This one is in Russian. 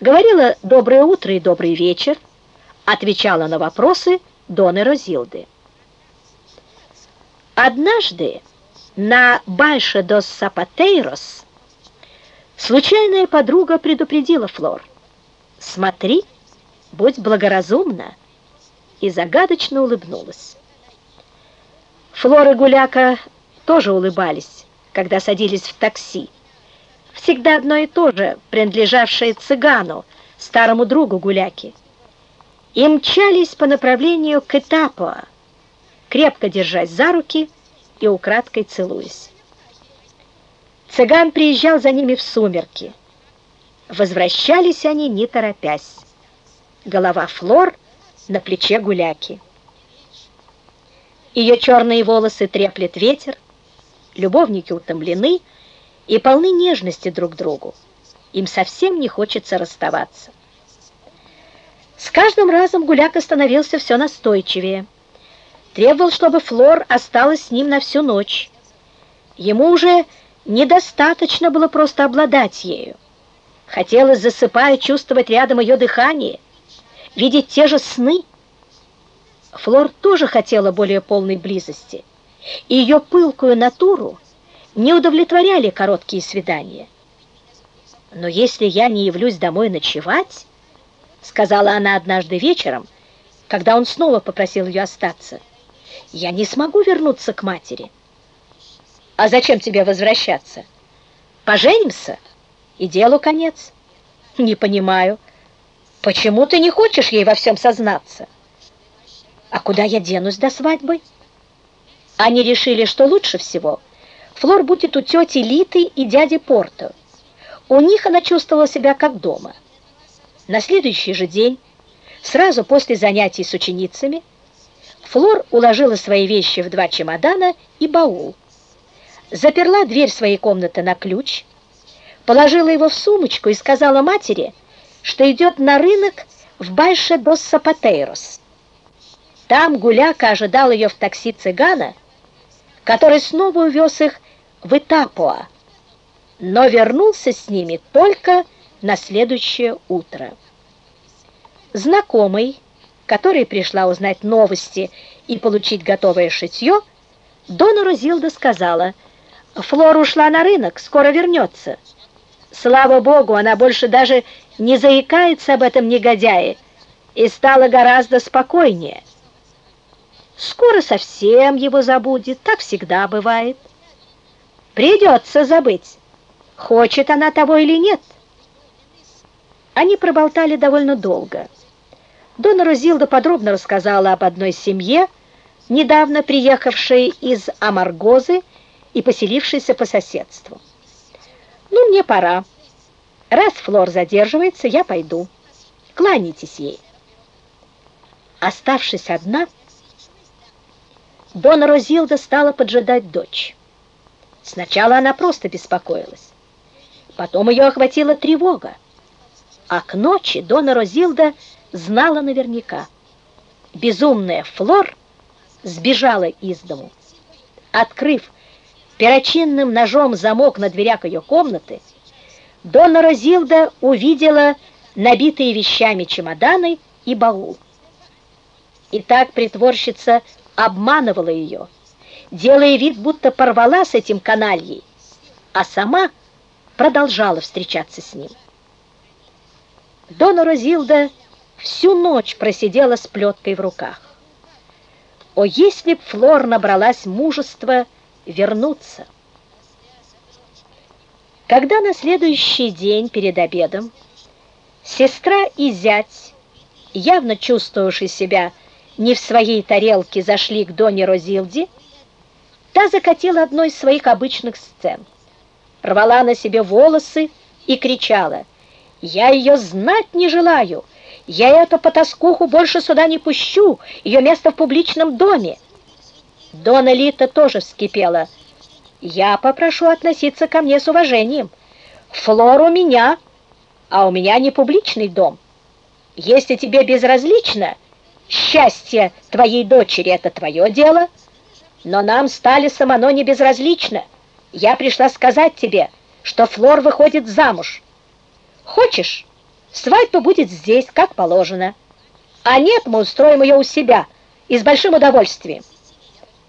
говорила «доброе утро» и «добрый вечер», отвечала на вопросы Доны Розилды. Однажды на Байше дос Сапатейрос случайная подруга предупредила Флор. «Смотри, будь благоразумна», и загадочно улыбнулась. Флор и Гуляка тоже улыбались, когда садились в такси. Всегда одно и то же, принадлежавшее цыгану, старому другу Гуляки. И мчались по направлению к Этапуа, крепко держась за руки и украдкой целуясь. Цыган приезжал за ними в сумерки. Возвращались они, не торопясь. Голова Флор на плече Гуляки. Ее черные волосы треплет ветер, любовники утомлены и полны нежности друг другу. Им совсем не хочется расставаться. С каждым разом Гуляка становился все настойчивее. Требовал, чтобы Флор осталась с ним на всю ночь. Ему уже недостаточно было просто обладать ею. Хотелось, засыпая, чувствовать рядом ее дыхание, видеть те же сны. Флор тоже хотела более полной близости, и ее пылкую натуру не удовлетворяли короткие свидания. «Но если я не явлюсь домой ночевать», — сказала она однажды вечером, когда он снова попросил ее остаться, «я не смогу вернуться к матери». «А зачем тебе возвращаться? Поженимся, и делу конец». «Не понимаю, почему ты не хочешь ей во всем сознаться?» «А куда я денусь до свадьбы?» Они решили, что лучше всего Флор будет у тети Литы и дяди Порто. У них она чувствовала себя как дома. На следующий же день, сразу после занятий с ученицами, Флор уложила свои вещи в два чемодана и баул заперла дверь своей комнаты на ключ, положила его в сумочку и сказала матери, что идет на рынок в Байше дос Сапатейрос. Там Гуляка ожидал ее в такси цыгана, который снова увез их в Итапуа, но вернулся с ними только на следующее утро. Знакомый, который пришла узнать новости и получить готовое шитье, Дона Розилда сказала – Флор ушла на рынок, скоро вернется. Слава богу, она больше даже не заикается об этом негодяе и стала гораздо спокойнее. Скоро совсем его забудет, так всегда бывает. Придется забыть, хочет она того или нет. Они проболтали довольно долго. Дона Розилда подробно рассказала об одной семье, недавно приехавшей из Амаргозы, и поселившийся по соседству. «Ну, мне пора. Раз Флор задерживается, я пойду. Кланяйтесь ей». Оставшись одна, Дона Розилда стала поджидать дочь. Сначала она просто беспокоилась. Потом ее охватила тревога. А к ночи Дона Розилда знала наверняка. Безумная Флор сбежала из дому. Открыв перочинным ножом замок на дверях ее комнаты, Донна Розилда увидела набитые вещами чемоданы и баул. И так притворщица обманывала ее, делая вид, будто порвала с этим канальей, а сама продолжала встречаться с ним. Дона Розилда всю ночь просидела с плеткой в руках. О, если б Флор набралась мужества вернуться. Когда на следующий день перед обедом сестра и зять, явно чувствовавшие себя не в своей тарелке, зашли к Доне Розилде, та закатила одной из своих обычных сцен. Рвала на себе волосы и кричала, «Я ее знать не желаю! Я эту потаскуху больше сюда не пущу! Ее место в публичном доме!» Дона Лита тоже вскипела. «Я попрошу относиться ко мне с уважением. Флор у меня, а у меня не публичный дом. Если тебе безразлично, счастье твоей дочери — это твое дело, но нам стали самоно не безразлично. Я пришла сказать тебе, что Флор выходит замуж. Хочешь, Свадьба будет здесь, как положено. А нет, мы устроим ее у себя и с большим удовольствием.